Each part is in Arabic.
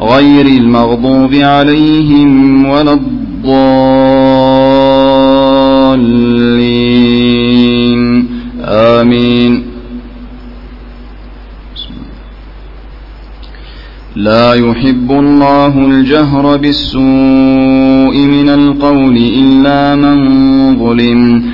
غير المغضوب عليهم ولا الضالين. آمين. لا يحب الله الجهر بالسوء من القول إلا من ظلم.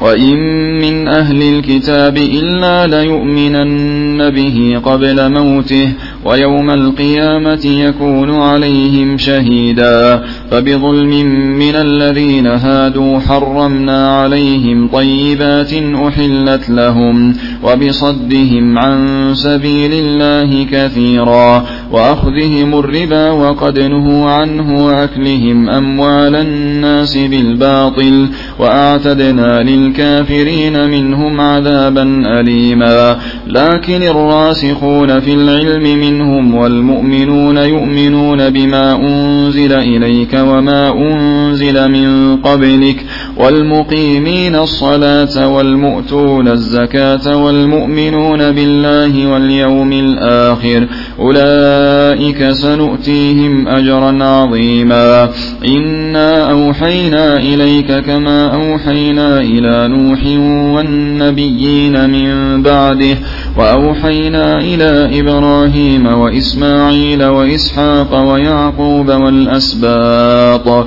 وإن من أهل الكتاب إلا ليؤمنن به قبل موته ويوم القيامة يكون عليهم شهيدا فبظلم من الذين هادوا حرمنا عليهم طيبات أحلت لهم وبصدهم عن سبيل الله كثيرا وأخذهم الربا وقد نهوا عنه وأكلهم أموال الناس بالباطل وأعتدنا للكافرين منهم عذابا أليما. لكن الراسخون في العلم منهم والمؤمنون يؤمنون بما أنزل إليك وما أنزل من قبلك والمقيمين الصلاة والمؤتون الزكاة والمؤمنون بالله واليوم الآخر أولئك سنؤتيهم أجرا عظيما إنا أوحينا إليك كما أوحينا إلى نوح والنبيين من بعده وأوحينا إلى إبراهيم وإسماعيل وإسحاق ويعقوب والأسباط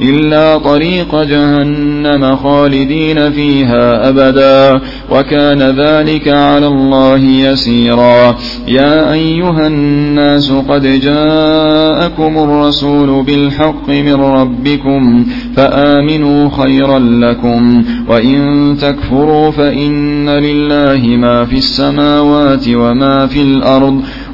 إلا طريق جهنم خالدين فيها أبدا وكان ذلك على الله يسيرا. يا أيها الناس قد جاءكم الرسول بالحق من ربكم فآمنوا خيرا لكم وإن تكفروا فإن لله ما في السماوات وما في الأرض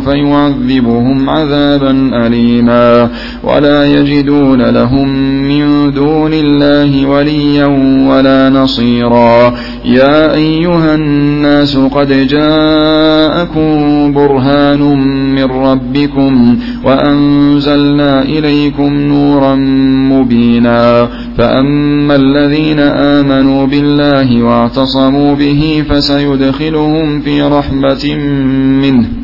فيعذبهم عذابا أليما. ولا يجدون لهم من دون الله وليا ولا نصيرا. يا أيها الناس قد جاءكم برهان من ربكم وأنزلنا إليكم نورا مبينا. فأما الذين آمنوا بالله واعتصموا به فسيدخلهم في رحمة منه.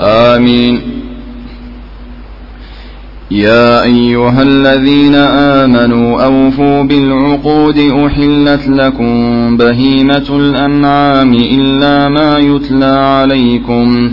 آمين. يا أيها الذين آمنوا أوفوا بالعقود أحلت لكم بهيمة الأنعام إلا ما يتلى عليكم.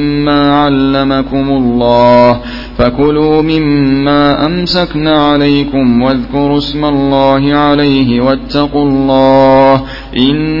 علمكم الله. فكلوا مما أمسكن عليكم واذكروا اسم الله عليه واتقوا الله. إن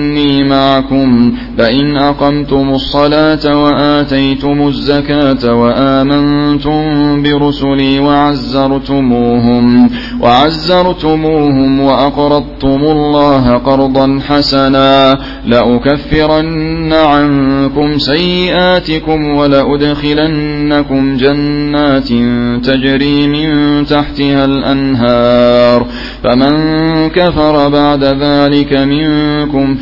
إني معكم. لئن أقمتم الصلاة وآتيتم الزكاة وآمنتم برسلي وعزرتموهم وعزرتموهم وأقرضتم الله قرضا حسنا لأكفرن عنكم سيئاتكم ولأدخلنكم جنات تجري من تحتها الأنهار. فمن كفر بعد ذلك منكم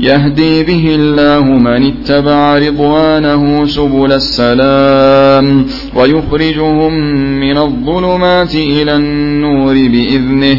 يهدي به الله من اتبع رضوانه سبل السلام ويخرجهم من الظلمات إلى النور بإذنه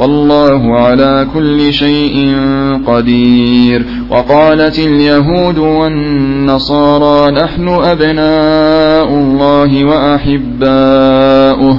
والله على كل شيء قدير. وقالت اليهود والنصارى نحن أبناء الله وأحباؤه.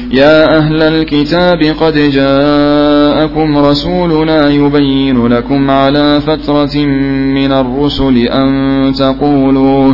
يا أهل الكتاب قد جاءكم رسولنا يبين لكم على فترة من الرسل أن تقولوا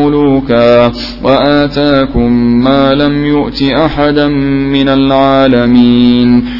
ملوكا وآتاكم ما لم يؤت أحدا من العالمين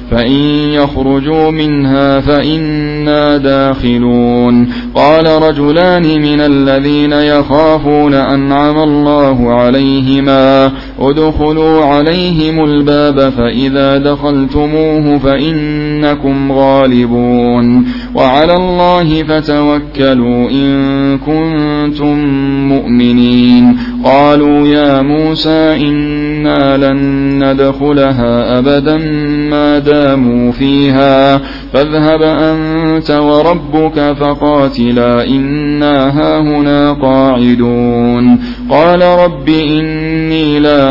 فإن يخرجوا منها فإنا داخلون. قال رجلان من الذين يخافون أنعم الله عليهما. ادخلوا عليهم الباب فإذا دخلتموه فإنكم غالبون وعلى الله فتوكلوا إن كنتم مؤمنين قالوا يا موسى إنا لن ندخلها أبدا ما داموا فيها فاذهب أنت وربك فقاتلا إنا هاهنا قاعدون قال رب إني لا